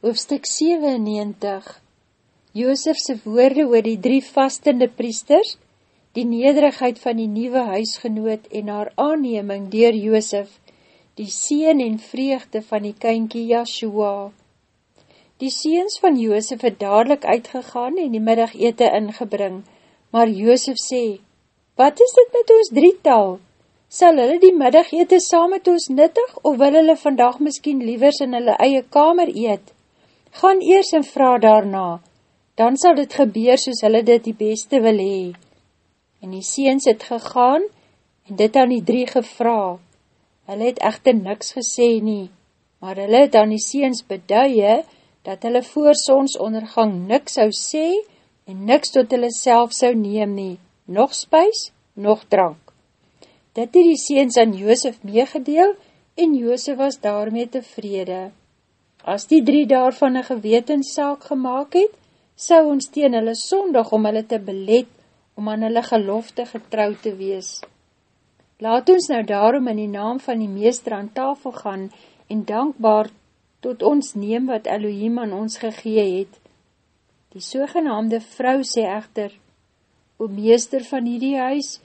Hoofstuk 97 Joosefse woorde oor die drie vastende priesters, die nederigheid van die nieuwe huisgenoot en haar aanneming dier Joosef, die seen en vreugde van die kynkie Yahshua. Die seens van Joosef het dadelijk uitgegaan en die middagete ingebring, maar Joosef sê, Wat is dit met ons drietal? Sal hulle die middagete saam met ons nuttig, of wil hulle vandag miskien liewers in hulle eie kamer eet? Gaan eers en vraag daarna, dan sal dit gebeur soos hulle dit die beste wil hee. En die seens het gegaan, en dit aan die drie gevra. Hulle het echter niks gesê nie, maar hulle het aan die seens beduie, dat hulle voor sonsondergang niks sou sê, en niks tot hulle self sou neem nie, nog spuis, nog drank. Dit het die seens aan Joosef meegedeel, en Joosef was daarmee tevrede. As die drie daarvan een gewetenssaak gemaakt het, sou ons teen hulle sondag om hulle te belet, om aan hulle gelofte getrouw te wees. Laat ons nou daarom in die naam van die meester aan tafel gaan en dankbaar tot ons neem wat Elohim aan ons gegee het. Die sogenaamde vrou sê echter, O meester van hierdie huis,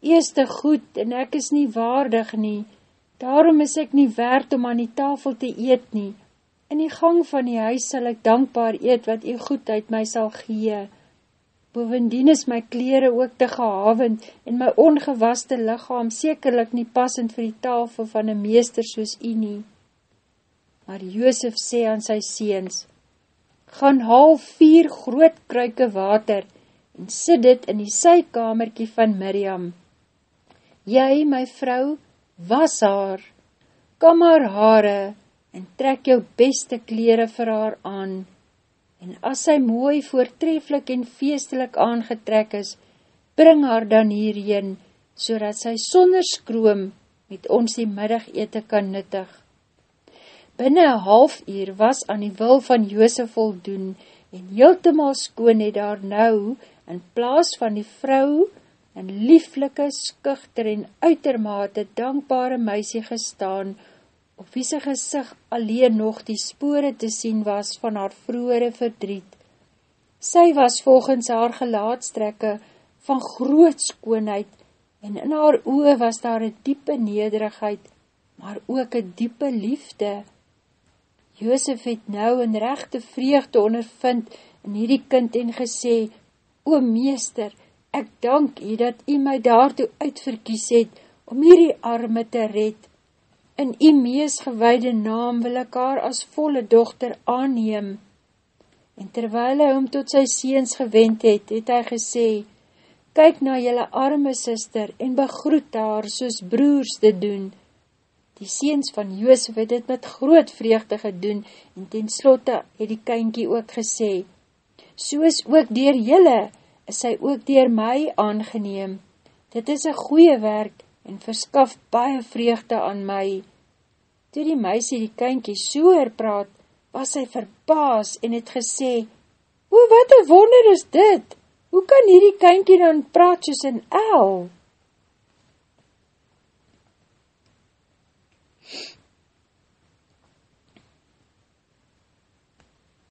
eerste goed en ek is nie waardig nie, daarom is ek nie werd om aan die tafel te eet nie, In die gang van die huis sal ek dankbaar eet wat u goedheid my sal gee. Bovendien is my kleren ook te gehavend en my ongewaste lichaam sekerlik nie passend vir die tafel van een meester soos u nie. Maar Joosef sê aan sy seens, Gaan haal vier groot kruike water en sit dit in die sykamerkie van Miriam. Jy, my vrou, was haar, kam haar haare, en trek jou beste kleren vir haar aan, en as sy mooi, voortreflik en feestelik aangetrek is, bring haar dan hierheen, so dat sy sonder skroom met ons die middagete kan nuttig. Binnen een half uur was aan die wil van Joosef voldoen, en heeltemaal skoon het daar nou, in plaas van die vrou, een lieflike, skuchter en uitermate dankbare meisie gestaan, op wie sy gezicht alleen nog die spore te sien was van haar vroere verdriet. Sy was volgens haar gelaatstrekke van groot skoonheid en in haar oe was daar een diepe nederigheid, maar ook een diepe liefde. Joosef het nou een rechte vreugde ondervind in hierdie kind en gesê, O meester, ek dank u dat u my daartoe uitverkies het om hierdie arme te red, in die mees gewaide naam wil ek haar as volle dochter aanneem. En terwyl hy hom tot sy seens gewend het, het hy gesê, Kyk na jylle arme sister en begroet haar soos broers te doen. Die seens van Joosef het dit met groot vreugde gedoen en ten slotte het die kynkie ook gesê, Soos ook dier jylle is sy ook dier my aangeneem. Dit is een goeie werk en verskaf baie vreugde aan my. Toe die meisie die kynkie so herpraat, was sy verbaas en het gesê, O, wat een wonder is dit! Hoe kan hierdie kynkie dan praat soos een el?